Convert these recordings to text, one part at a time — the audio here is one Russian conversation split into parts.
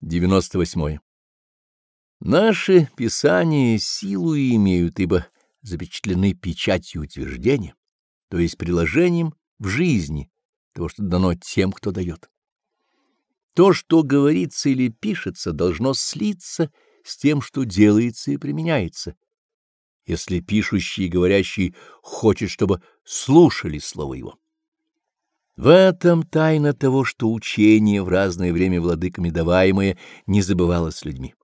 98. Наши писания силу имеют, ибо запечатлены печатью утверждения, то есть приложением в жизни того, что дано тем, кто дает. То, что говорится или пишется, должно слиться с тем, что делается и применяется. Если пишущий и говорящий хочет, чтобы слушали слово его. В этом тайна того, что учение в разное время владыками даваемое не забывалось людьми.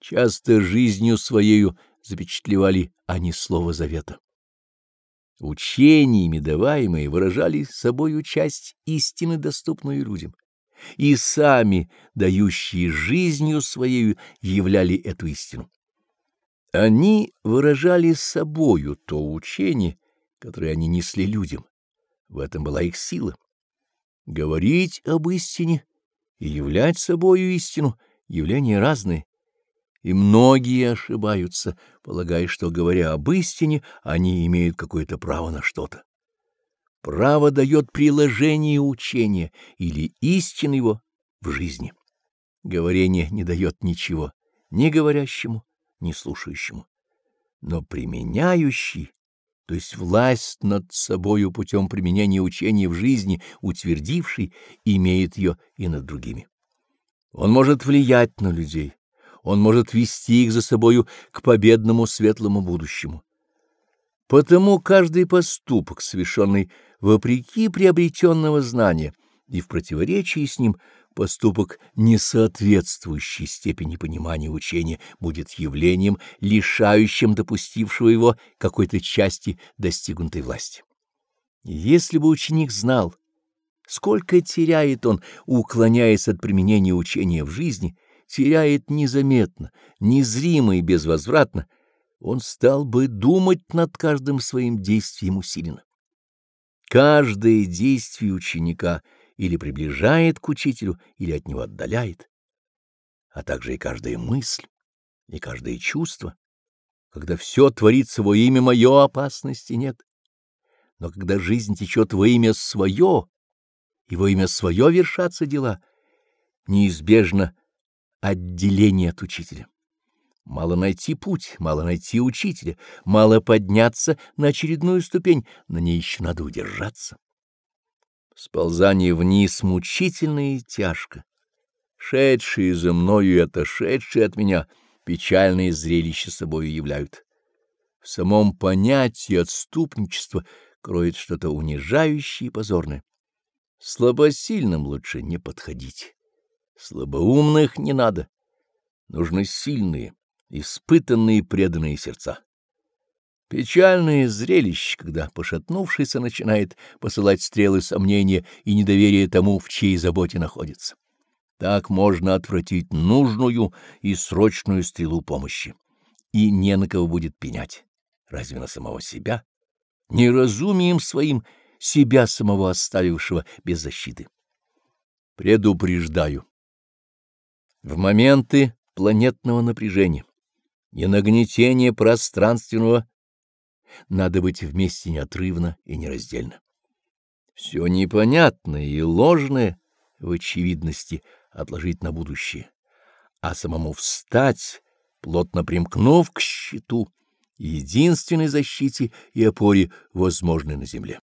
Часто жизнью своею запечатлевали они слово завета. Учениями даваемые выражали собою часть истины, доступную людям, и сами, дающие жизнью своею, являли эту истину. Они выражали собою то учение, которое они несли людям в этом была их сила. Говорить об истине и являть собою истину — явления разные. И многие ошибаются, полагая, что, говоря об истине, они имеют какое-то право на что-то. Право дает приложение учения или истин его в жизни. Говорение не дает ничего ни говорящему, ни слушающему. Но применяющий то есть власть над собою путем применения учения в жизни, утвердивший, имеет ее и над другими. Он может влиять на людей, он может вести их за собою к победному светлому будущему. Потому каждый поступок, совершенный вопреки приобретенного знания и в противоречии с ним, поступок, не соответствующий степени понимания учения, будет явлением, лишающим допустившего его какой-то части достигнутой власти. Если бы ученик знал, сколько теряет он, уклоняясь от применения учения в жизни, теряет незаметно, незримо и безвозвратно, он стал бы думать над каждым своим действием усиленно. Каждое действие ученика — или приближает к учителю, или от него отдаляет, а также и каждая мысль, и каждое чувство. Когда все творится во имя мое, опасности нет. Но когда жизнь течет во имя свое, и во имя свое вершатся дела, неизбежно отделение от учителя. Мало найти путь, мало найти учителя, мало подняться на очередную ступень, на ней еще надо удержаться. Сползание вниз мучительно и тяжко. Шедшие за мною и отошедшие от меня печальные зрелища собою являют. В самом понятии отступничества кроет что-то унижающее и позорное. Слабосильным лучше не подходить. Слабоумных не надо. Нужны сильные, испытанные преданные сердца. Печальное зрелище, когда пошатнувшийся начинает посылать стрелы сомнения и недоверия тому, в чьей заботе находится. Так можно отвратить нужную и срочную стрелу помощи. И не на кого будет пенять. Разве на самого себя? Неразумием своим себя самого оставившего без защиты. Предупреждаю. В моменты планетного напряжения и нагнетения пространственного надо быть вместе неотрывно и нераздельно. Все непонятное и ложное в очевидности отложить на будущее, а самому встать, плотно примкнув к щиту, единственной защите и опоре, возможной на земле.